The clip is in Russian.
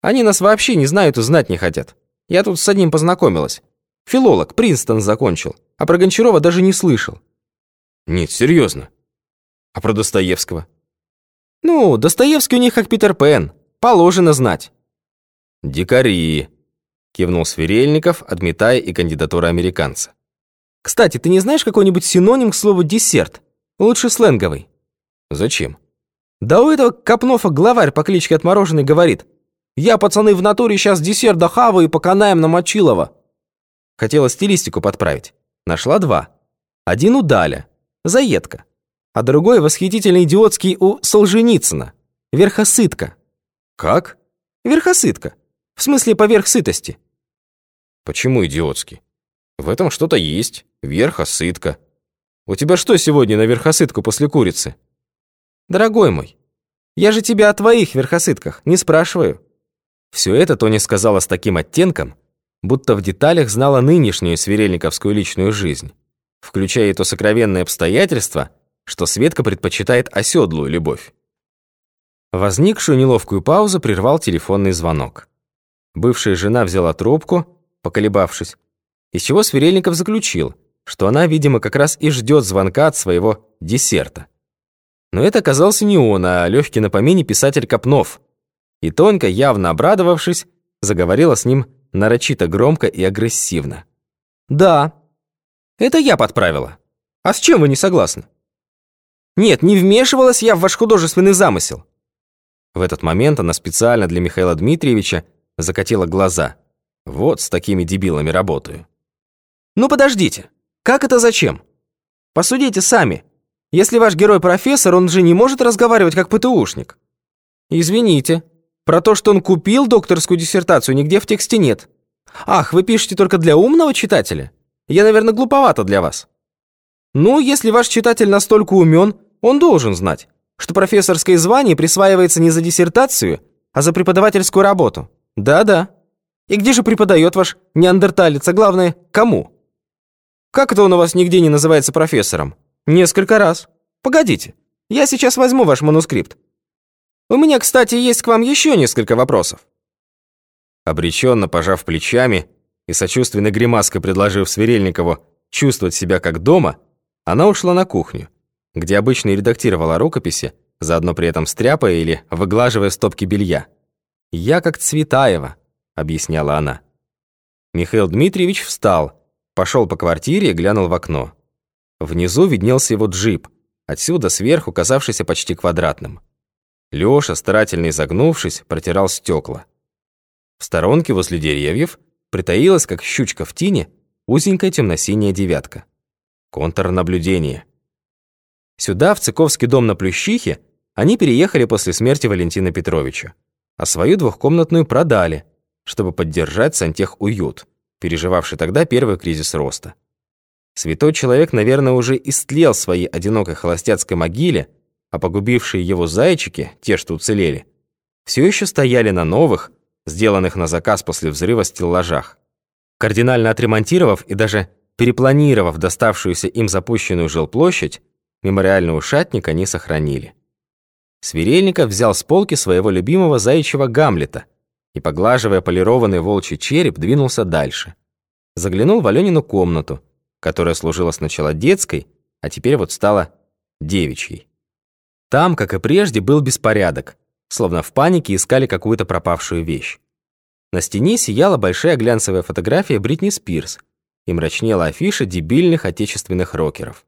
Они нас вообще не знают и знать не хотят. Я тут с одним познакомилась. Филолог, Принстон закончил, а про Гончарова даже не слышал. Нет, серьезно. А про Достоевского? Ну, Достоевский у них как Питер Пен. Положено знать. Дикари, кивнул Сверельников, отметая и кандидатуру американца. Кстати, ты не знаешь какой-нибудь синоним к слову «десерт»? Лучше сленговый. Зачем? Да у этого Копнова главарь по кличке Отмороженный говорит. Я, пацаны, в натуре сейчас десерт дохаваю и поканаем на Мочилова. Хотела стилистику подправить. Нашла два. Один у Даля, заедка. А другой восхитительно идиотский у Солженицына, верхосытка. Как? Верхосытка. В смысле поверх сытости. Почему идиотский? В этом что-то есть. Верхосытка. У тебя что сегодня на верхосытку после курицы? Дорогой мой, я же тебя о твоих верхосытках не спрашиваю. Все это Тони сказала с таким оттенком, будто в деталях знала нынешнюю свирельниковскую личную жизнь, включая и то сокровенное обстоятельство, что Светка предпочитает оседлую любовь. Возникшую неловкую паузу прервал телефонный звонок. Бывшая жена взяла трубку, поколебавшись, из чего Сверельников заключил, что она, видимо, как раз и ждет звонка от своего десерта. Но это оказался не он, а легкий на помине писатель Копнов. И Тонька, явно обрадовавшись, заговорила с ним нарочито громко и агрессивно. «Да, это я подправила. А с чем вы не согласны?» «Нет, не вмешивалась я в ваш художественный замысел». В этот момент она специально для Михаила Дмитриевича закатила глаза. «Вот с такими дебилами работаю». «Ну подождите, как это зачем? Посудите сами. Если ваш герой профессор, он же не может разговаривать как ПТУшник. Извините, про то, что он купил докторскую диссертацию, нигде в тексте нет. Ах, вы пишете только для умного читателя? Я, наверное, глуповато для вас. Ну, если ваш читатель настолько умен, он должен знать, что профессорское звание присваивается не за диссертацию, а за преподавательскую работу. Да-да. И где же преподает ваш неандерталец, а главное, кому? Как это он у вас нигде не называется профессором? Несколько раз. Погодите, я сейчас возьму ваш манускрипт. У меня, кстати, есть к вам еще несколько вопросов. Обреченно пожав плечами и сочувственной гримаской предложив Сверельникову чувствовать себя как дома, она ушла на кухню, где обычно и редактировала рукописи, заодно при этом стряпая или выглаживая стопки белья. «Я как Цветаева», — объясняла она. Михаил Дмитриевич встал, пошел по квартире и глянул в окно. Внизу виднелся его джип, отсюда сверху казавшийся почти квадратным. Лёша, старательно изогнувшись, протирал стекла. В сторонке возле деревьев притаилась, как щучка в тине, узенькая темно-синяя девятка. Контрнаблюдение. Сюда, в Цыковский дом на Плющихе, они переехали после смерти Валентина Петровича, а свою двухкомнатную продали, чтобы поддержать сантехуют, переживавший тогда первый кризис роста. Святой человек, наверное, уже истлел в своей одинокой холостяцкой могиле, а погубившие его зайчики, те, что уцелели, все еще стояли на новых, сделанных на заказ после взрыва стеллажах. Кардинально отремонтировав и даже перепланировав доставшуюся им запущенную жилплощадь, мемориальный ушатник они сохранили. Сверельников взял с полки своего любимого заячьего Гамлета и, поглаживая полированный волчий череп, двинулся дальше. Заглянул в Аленину комнату, которая служила сначала детской, а теперь вот стала девичьей. Там, как и прежде, был беспорядок, словно в панике искали какую-то пропавшую вещь. На стене сияла большая глянцевая фотография Бритни Спирс и мрачнела афиша дебильных отечественных рокеров.